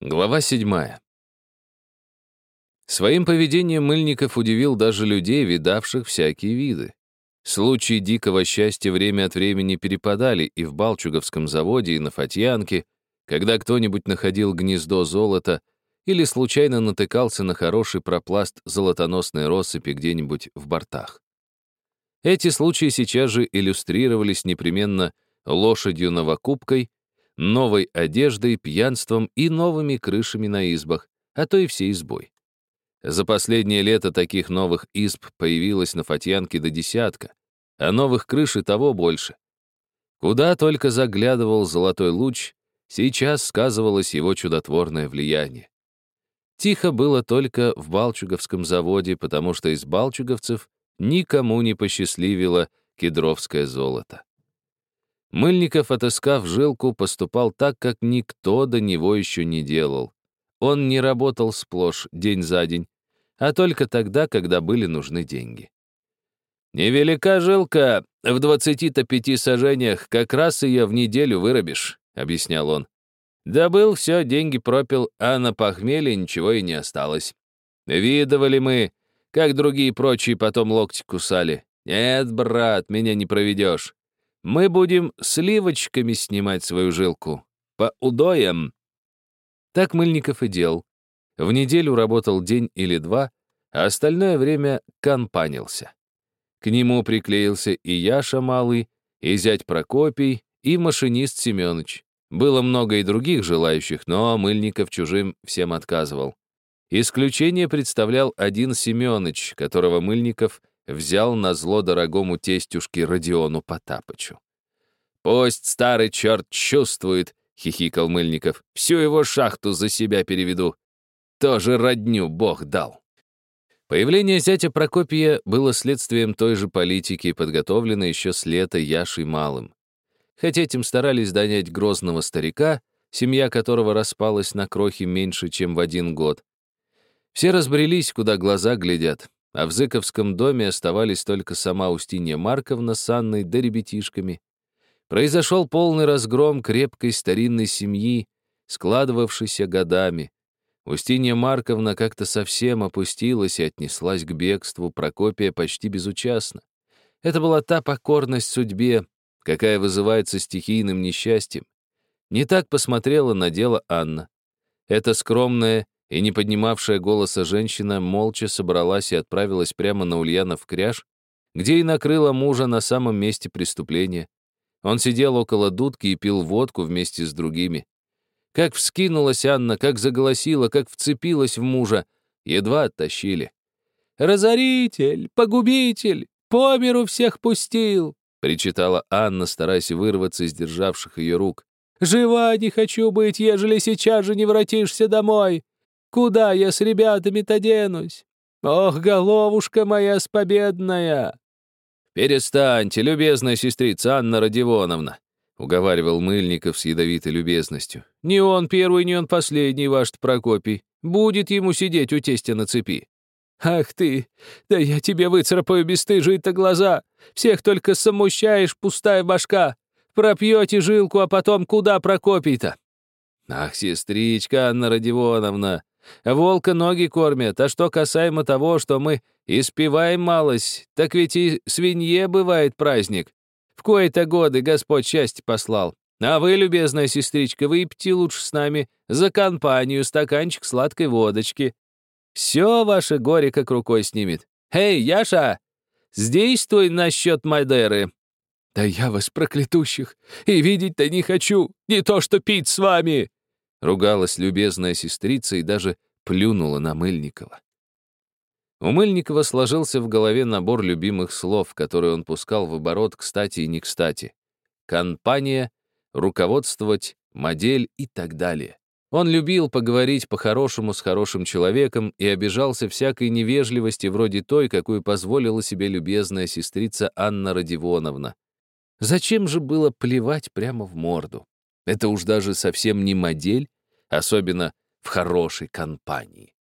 Глава седьмая. Своим поведением Мыльников удивил даже людей, видавших всякие виды. Случаи дикого счастья время от времени перепадали и в Балчуговском заводе, и на Фатьянке, когда кто-нибудь находил гнездо золота или случайно натыкался на хороший пропласт золотоносной россыпи где-нибудь в бортах. Эти случаи сейчас же иллюстрировались непременно лошадью-новокупкой, новой одеждой, пьянством и новыми крышами на избах, а то и всей избой. За последнее лето таких новых изб появилось на Фатьянке до десятка, а новых крыш и того больше. Куда только заглядывал золотой луч, сейчас сказывалось его чудотворное влияние. Тихо было только в Балчуговском заводе, потому что из балчуговцев никому не посчастливило кедровское золото. Мыльников, отыскав жилку, поступал так, как никто до него еще не делал. Он не работал сплошь день за день, а только тогда, когда были нужны деньги. «Невелика жилка, в двадцати-то пяти сажениях, как раз ее в неделю вырубишь», — объяснял он. Добыл все, деньги пропил, а на похмелье ничего и не осталось. Видывали мы, как другие прочие потом локти кусали. Нет, брат, меня не проведешь. Мы будем сливочками снимать свою жилку. По удоям. Так Мыльников и делал. В неделю работал день или два, а остальное время компанился. К нему приклеился и Яша Малый, и зять Прокопий, и машинист Семёныч. Было много и других желающих, но Мыльников чужим всем отказывал. Исключение представлял один Семёныч, которого Мыльников взял на зло дорогому тестюшке Родиону Потапычу. «Пусть старый черт чувствует», — хихикал Мыльников, «всю его шахту за себя переведу. Тоже родню Бог дал». Появление зятя Прокопия было следствием той же политики, подготовленной еще с лета Яшей Малым. Хотя этим старались донять грозного старика, семья которого распалась на крохи меньше, чем в один год. Все разбрелись, куда глаза глядят, а в Зыковском доме оставались только сама Устинья Марковна с Анной да ребятишками. Произошел полный разгром крепкой старинной семьи, складывавшейся годами. Устинья Марковна как-то совсем опустилась и отнеслась к бегству Прокопия почти безучастно. Это была та покорность судьбе, какая вызывается стихийным несчастьем. Не так посмотрела на дело Анна. Эта скромная и не поднимавшая голоса женщина молча собралась и отправилась прямо на Ульянов кряж, где и накрыла мужа на самом месте преступления. Он сидел около дудки и пил водку вместе с другими. Как вскинулась Анна, как заголосила, как вцепилась в мужа, едва оттащили. «Разоритель! Погубитель! По миру всех пустил!» — причитала Анна, стараясь вырваться из державших ее рук. «Жива не хочу быть, ежели сейчас же не воротишься домой! Куда я с ребятами-то денусь? Ох, головушка моя спобедная!» «Перестаньте, любезная сестрица Анна Родионовна», — уговаривал Мыльников с ядовитой любезностью. «Не он первый, не он последний, ваш Прокопий. Будет ему сидеть у тестя на цепи». «Ах ты! Да я тебе выцарапаю бесстыжие-то глаза! Всех только самущаешь, пустая башка! Пропьете жилку, а потом куда Прокопий-то?» «Ах, сестричка Анна Родионовна, волка ноги кормят, а что касаемо того, что мы испеваем малость, так ведь и свинье бывает праздник. В кои-то годы Господь счастье послал. А вы, любезная сестричка, выпьте лучше с нами за компанию стаканчик сладкой водочки. Все ваше горе как рукой снимет. Эй, Яша, здесь насчет Мадеры. Да я вас проклятущих и видеть-то не хочу, не то что пить с вами. Ругалась любезная сестрица и даже плюнула на Мыльникова. У Мыльникова сложился в голове набор любимых слов, которые он пускал в оборот кстати и не кстати. Компания, руководствовать, модель и так далее. Он любил поговорить по-хорошему с хорошим человеком и обижался всякой невежливости вроде той, какую позволила себе любезная сестрица Анна Родионовна. Зачем же было плевать прямо в морду? Это уж даже совсем не модель, особенно в хорошей компании.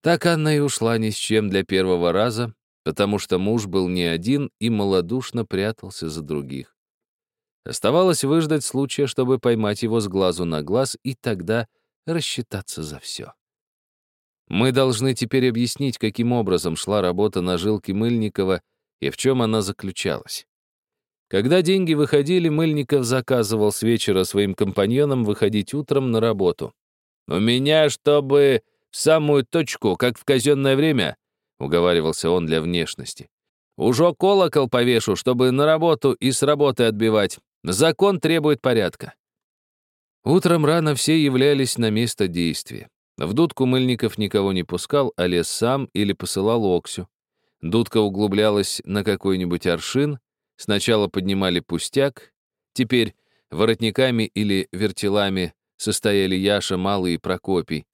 Так Анна и ушла ни с чем для первого раза, потому что муж был не один и малодушно прятался за других. Оставалось выждать случая, чтобы поймать его с глазу на глаз и тогда рассчитаться за все. Мы должны теперь объяснить, каким образом шла работа на жилке Мыльникова и в чем она заключалась. Когда деньги выходили, Мыльников заказывал с вечера своим компаньонам выходить утром на работу. «У меня, чтобы в самую точку, как в казенное время», — уговаривался он для внешности. «Уже колокол повешу, чтобы на работу и с работы отбивать. Закон требует порядка». Утром рано все являлись на место действия. В дудку Мыльников никого не пускал, а лез сам или посылал Оксю. Дудка углублялась на какой-нибудь аршин, сначала поднимали пустяк, теперь воротниками или вертелами состояли Яша, Малый и Прокопий,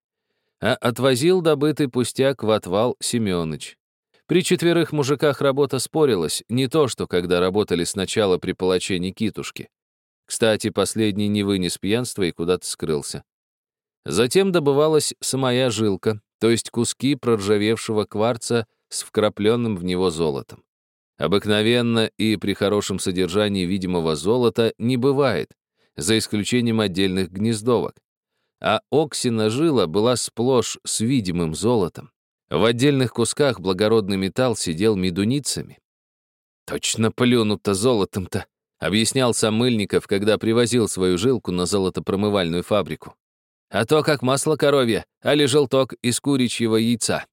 а отвозил добытый пустяк в отвал Семёныч. При четверых мужиках работа спорилась, не то что когда работали сначала при палаче Никитушке. Кстати, последний не вынес пьянства и куда-то скрылся. Затем добывалась самая жилка, то есть куски проржавевшего кварца с вкрапленным в него золотом. Обыкновенно и при хорошем содержании видимого золота не бывает, за исключением отдельных гнездовок. А оксина жила была сплошь с видимым золотом. В отдельных кусках благородный металл сидел медуницами. «Точно плюнуто золотом-то», — объяснял сам Мыльников, когда привозил свою жилку на золотопромывальную фабрику. «А то как масло коровье, али желток из куричьего яйца».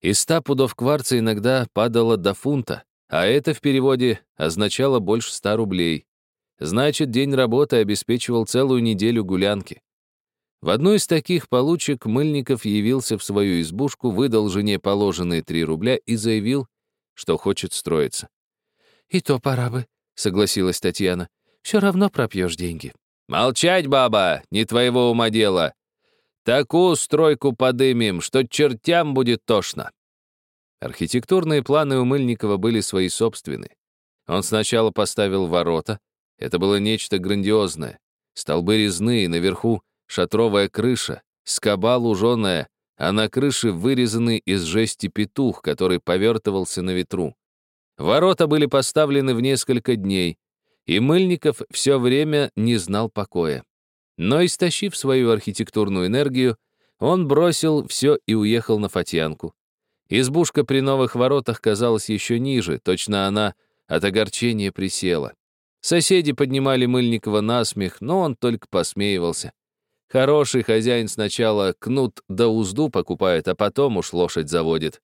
Из ста пудов кварца иногда падало до фунта, а это в переводе означало больше ста рублей. Значит, день работы обеспечивал целую неделю гулянки. В одну из таких получек Мыльников явился в свою избушку, выдал жене положенные три рубля и заявил, что хочет строиться. «И то пора бы», — согласилась Татьяна. «Все равно пропьешь деньги». «Молчать, баба, не твоего ума дело. Такую стройку подымем, что чертям будет тошно». Архитектурные планы у Мыльникова были свои собственные. Он сначала поставил ворота, это было нечто грандиозное. Столбы резные, наверху шатровая крыша, скоба луженая, а на крыше вырезанный из жести петух, который повертывался на ветру. Ворота были поставлены в несколько дней, и Мыльников все время не знал покоя. Но, истощив свою архитектурную энергию, он бросил все и уехал на Фатьянку. Избушка при новых воротах казалась еще ниже, точно она от огорчения присела. Соседи поднимали Мыльникова на смех, но он только посмеивался. Хороший хозяин сначала кнут да узду покупает, а потом уж лошадь заводит.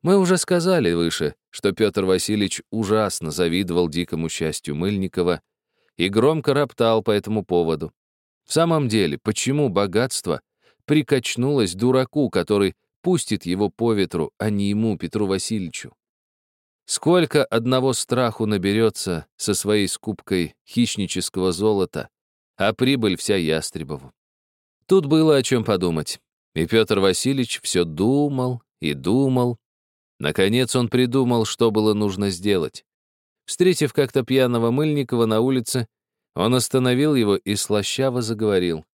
Мы уже сказали выше, что Петр Васильевич ужасно завидовал дикому счастью Мыльникова и громко роптал по этому поводу. В самом деле, почему богатство прикачнулось дураку, который пустит его по ветру, а не ему, Петру Васильевичу? Сколько одного страху наберется со своей скупкой хищнического золота, а прибыль вся Ястребову. Тут было о чем подумать. И Петр Васильевич все думал и думал. Наконец он придумал, что было нужно сделать. Встретив как-то пьяного Мыльникова на улице, он остановил его и слащаво заговорил.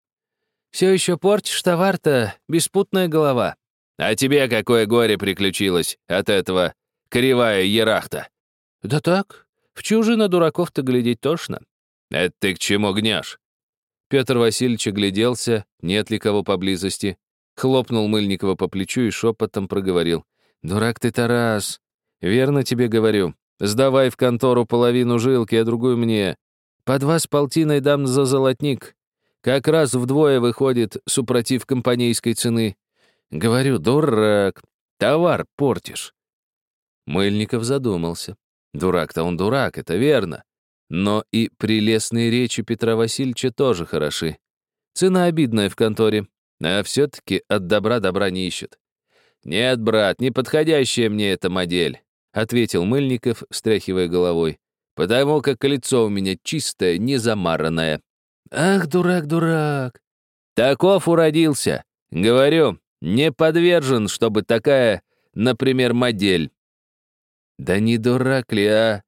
«Все еще портишь товар-то, беспутная голова. А тебе какое горе приключилось от этого кривая ерахта». «Да так, в чужие на дураков-то глядеть тошно». «Это ты к чему гнешь?» Петр Васильевич огляделся, нет ли кого поблизости, хлопнул Мыльникова по плечу и шепотом проговорил. «Дурак ты, Тарас! Верно тебе говорю. Сдавай в контору половину жилки, а другую мне. По два с полтиной дам за золотник. Как раз вдвое выходит, супротив компанейской цены. Говорю, дурак, товар портишь. Мыльников задумался. Дурак-то он дурак, это верно. Но и прелестные речи Петра Васильевича тоже хороши. Цена обидная в конторе, а все-таки от добра добра не ищет. «Нет, брат, неподходящая мне эта модель», — ответил Мыльников, встряхивая головой, «потому как лицо у меня чистое, не замаранное». «Ах, дурак, дурак!» «Таков уродился. Говорю, не подвержен, чтобы такая, например, модель. Да не дурак ли, а?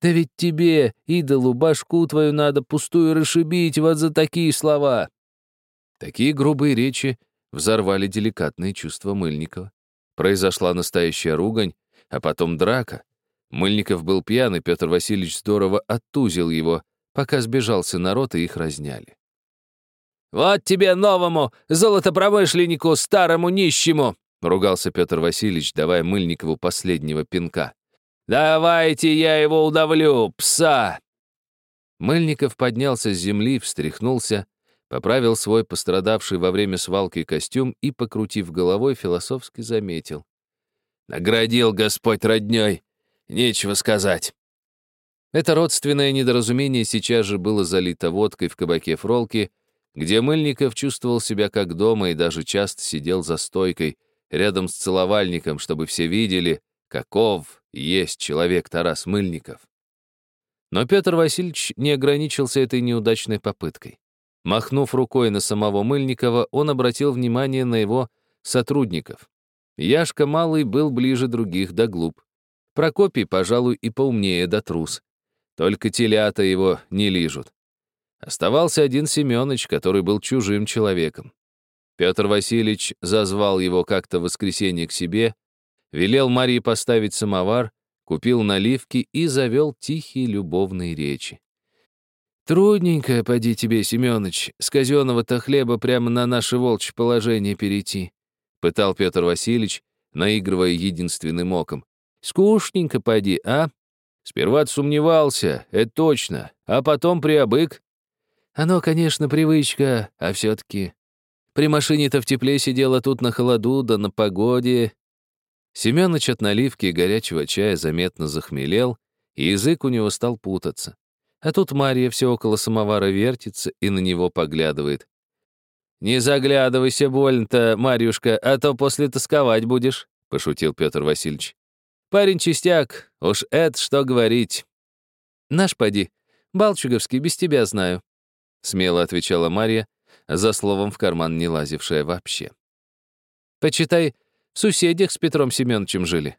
Да ведь тебе, идолу, башку твою надо пустую расшибить вот за такие слова. Такие грубые речи взорвали деликатные чувства Мыльникова. Произошла настоящая ругань, а потом драка. Мыльников был пьян, и Петр Васильевич здорово оттузил его, пока сбежался народ и их разняли. Вот тебе новому золотопромышленнику, старому нищему!» — ругался Петр Васильевич, давая Мыльникову последнего пинка. «Давайте я его удавлю, пса!» Мыльников поднялся с земли, встряхнулся, поправил свой пострадавший во время свалки костюм и, покрутив головой, философски заметил. «Наградил Господь роднёй! Нечего сказать!» Это родственное недоразумение сейчас же было залито водкой в кабаке Фролки, где Мыльников чувствовал себя как дома и даже часто сидел за стойкой, рядом с целовальником, чтобы все видели, каков есть человек Тарас Мыльников. Но Петр Васильевич не ограничился этой неудачной попыткой. Махнув рукой на самого Мыльникова, он обратил внимание на его сотрудников. Яшка Малый был ближе других да глуп. Прокопий, пожалуй, и поумнее да трус. Только телята его не лижут. Оставался один Семёныч, который был чужим человеком. Петр Васильевич зазвал его как-то в воскресенье к себе, велел Марии поставить самовар, купил наливки и завел тихие любовные речи. «Трудненько, поди тебе, Семёныч, с казенного-то хлеба прямо на наше волчье положение перейти», пытал Петр Васильевич, наигрывая единственным оком. «Скучненько, поди, а?» Сперва сомневался, это точно, а потом приобык. Оно, конечно, привычка, а все-таки... При машине-то в тепле сидела тут на холоду, да на погоде, Семёныч от наливки и горячего чая заметно захмелел, и язык у него стал путаться. А тут Марья все около самовара вертится и на него поглядывает. «Не заглядывайся больно-то, Марьюшка, а то после тосковать будешь», — пошутил Петр Васильевич. «Парень чистяк, уж это что говорить». «Наш поди, Балчуговский, без тебя знаю», — смело отвечала Марья, за словом в карман не лазившая вообще. «Почитай, в соседях с Петром Семеновичем жили.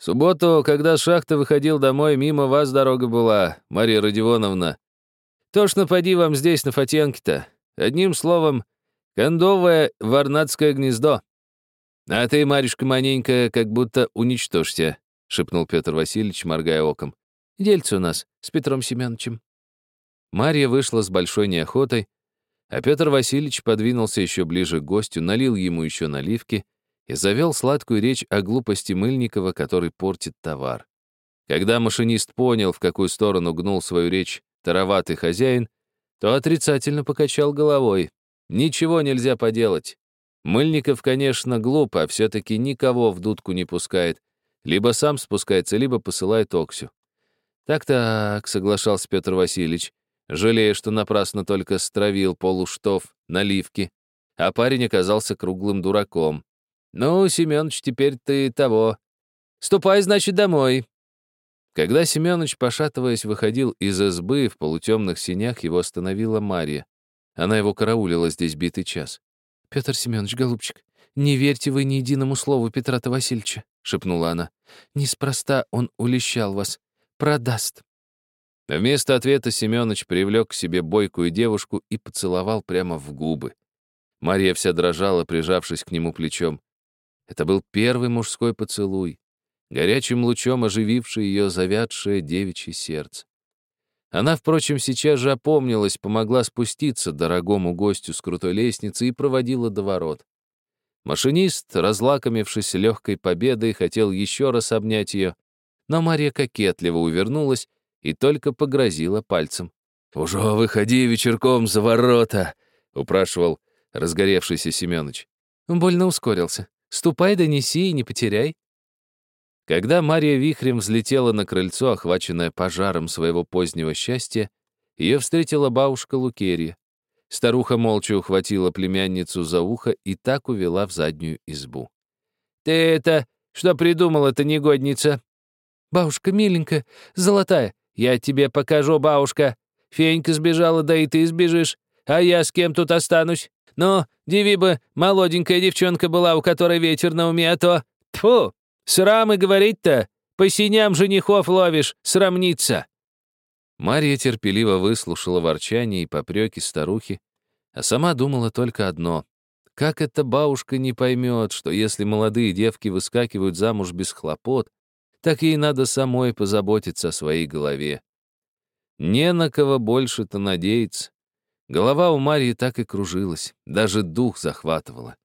В субботу, когда с шахты выходил домой, мимо вас дорога была, Мария Родионовна. Тошно поди вам здесь, на Фатьянке-то. Одним словом, кондовое варнадское гнездо. А ты, Марюшка, маненько, как будто уничтожься, шепнул Петр Васильевич, моргая оком. Дельце у нас с Петром Семеновичем. Марья вышла с большой неохотой, а Петр Васильевич подвинулся еще ближе к гостю, налил ему еще наливки — и завел сладкую речь о глупости Мыльникова, который портит товар. Когда машинист понял, в какую сторону гнул свою речь тароватый хозяин, то отрицательно покачал головой. Ничего нельзя поделать. Мыльников, конечно, глуп, а все-таки никого в дудку не пускает. Либо сам спускается, либо посылает Оксю. «Так-так», — соглашался Петр Васильевич, жалея, что напрасно только стравил полуштов наливки, а парень оказался круглым дураком. «Ну, Семёныч, теперь ты того. Ступай, значит, домой». Когда Семёныч, пошатываясь, выходил из избы, в полутемных синях его остановила Марья. Она его караулила здесь битый час. «Петр Семёныч, голубчик, не верьте вы ни единому слову Петра Васильевича», — шепнула она. «Неспроста он улещал вас. Продаст». Вместо ответа Семёныч привлек к себе бойкую девушку и поцеловал прямо в губы. Мария вся дрожала, прижавшись к нему плечом. Это был первый мужской поцелуй, горячим лучом ожививший ее завядшее девичье сердце. Она, впрочем, сейчас же опомнилась, помогла спуститься дорогому гостю с крутой лестницы и проводила до ворот. Машинист, разлакомившись легкой победой, хотел еще раз обнять ее, но Мария кокетливо увернулась и только погрозила пальцем. «Уже выходи вечерком за ворота!» — упрашивал разгоревшийся Семёныч. Больно ускорился. Ступай, донеси и не потеряй». Когда Мария вихрем взлетела на крыльцо, охваченная пожаром своего позднего счастья, ее встретила бабушка Лукерья. Старуха молча ухватила племянницу за ухо и так увела в заднюю избу. «Ты это, что придумала-то, негодница?» «Бабушка миленькая, золотая, я тебе покажу, бабушка. Фенька сбежала, да и ты сбежишь. А я с кем тут останусь? Ну, диви бы, молоденькая девчонка была, у которой ветер на уме, а то... Тьфу! Срамы говорить-то! По синям женихов ловишь, срамница!» Марья терпеливо выслушала ворчание и попреки старухи, а сама думала только одно. Как эта бабушка не поймет, что если молодые девки выскакивают замуж без хлопот, так ей надо самой позаботиться о своей голове. Не на кого больше-то надеяться. Голова у Марии так и кружилась, даже дух захватывала.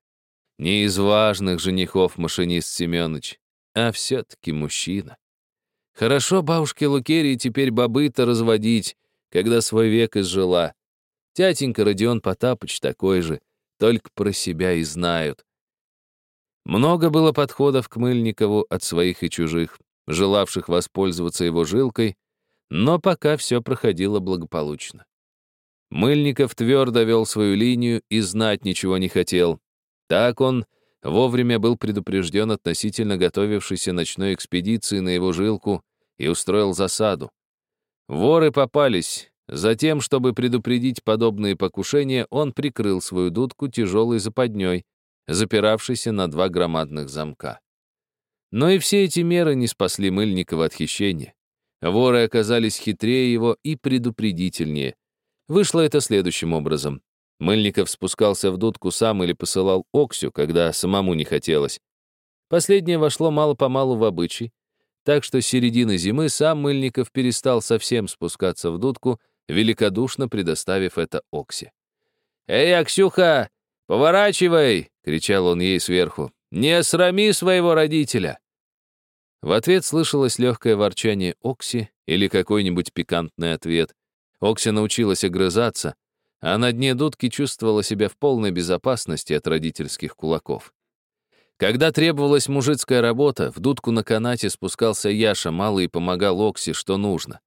Не из важных женихов машинист Семёныч, а все-таки мужчина. Хорошо бабушке Лукерии теперь бобы-то разводить, когда свой век изжила. Тятенька Родион Потапыч такой же, только про себя и знают. Много было подходов к Мыльникову от своих и чужих, желавших воспользоваться его жилкой, но пока все проходило благополучно. Мыльников твердо вел свою линию и знать ничего не хотел. Так он вовремя был предупрежден относительно готовившейся ночной экспедиции на его жилку и устроил засаду. Воры попались. Затем, чтобы предупредить подобные покушения, он прикрыл свою дудку тяжелой западней, запиравшейся на два громадных замка. Но и все эти меры не спасли Мыльникова от хищения. Воры оказались хитрее его и предупредительнее. Вышло это следующим образом. Мыльников спускался в дудку сам или посылал Оксю, когда самому не хотелось. Последнее вошло мало-помалу в обычай, так что с середины зимы сам Мыльников перестал совсем спускаться в дудку, великодушно предоставив это Оксе. «Эй, Аксюха, поворачивай!» — кричал он ей сверху. «Не срами своего родителя!» В ответ слышалось легкое ворчание Окси или какой-нибудь пикантный ответ. Окси научилась огрызаться, а на дне дудки чувствовала себя в полной безопасности от родительских кулаков. Когда требовалась мужицкая работа, в дудку на канате спускался Яша малый и помогал Окси, что нужно.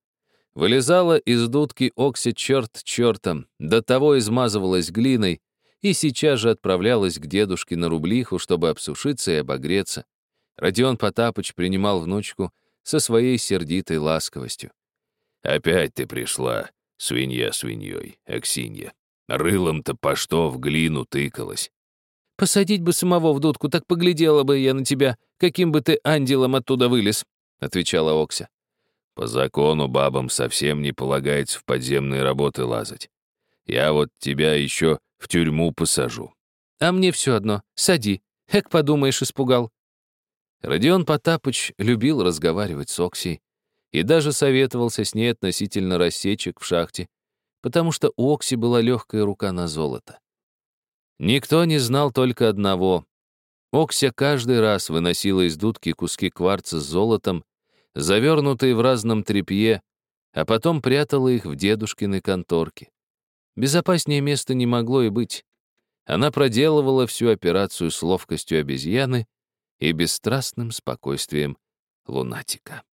Вылезала из дудки Окси черт чертом, до того измазывалась глиной и сейчас же отправлялась к дедушке на рублиху, чтобы обсушиться и обогреться. Родион Потапыч принимал внучку со своей сердитой ласковостью. «Опять ты пришла, свинья свиньей, Аксинья. Рылом-то по что в глину тыкалась. «Посадить бы самого в дудку, так поглядела бы я на тебя, каким бы ты ангелом оттуда вылез», — отвечала Окся. «По закону бабам совсем не полагается в подземные работы лазать. Я вот тебя еще в тюрьму посажу». «А мне все одно. Сади. Эк, подумаешь, испугал». Родион Потапыч любил разговаривать с Оксей и даже советовался с ней относительно рассечек в шахте, потому что у Окси была легкая рука на золото. Никто не знал только одного. Окся каждый раз выносила из дудки куски кварца с золотом, завернутые в разном тряпье, а потом прятала их в дедушкиной конторке. Безопаснее места не могло и быть. Она проделывала всю операцию с ловкостью обезьяны и бесстрастным спокойствием лунатика.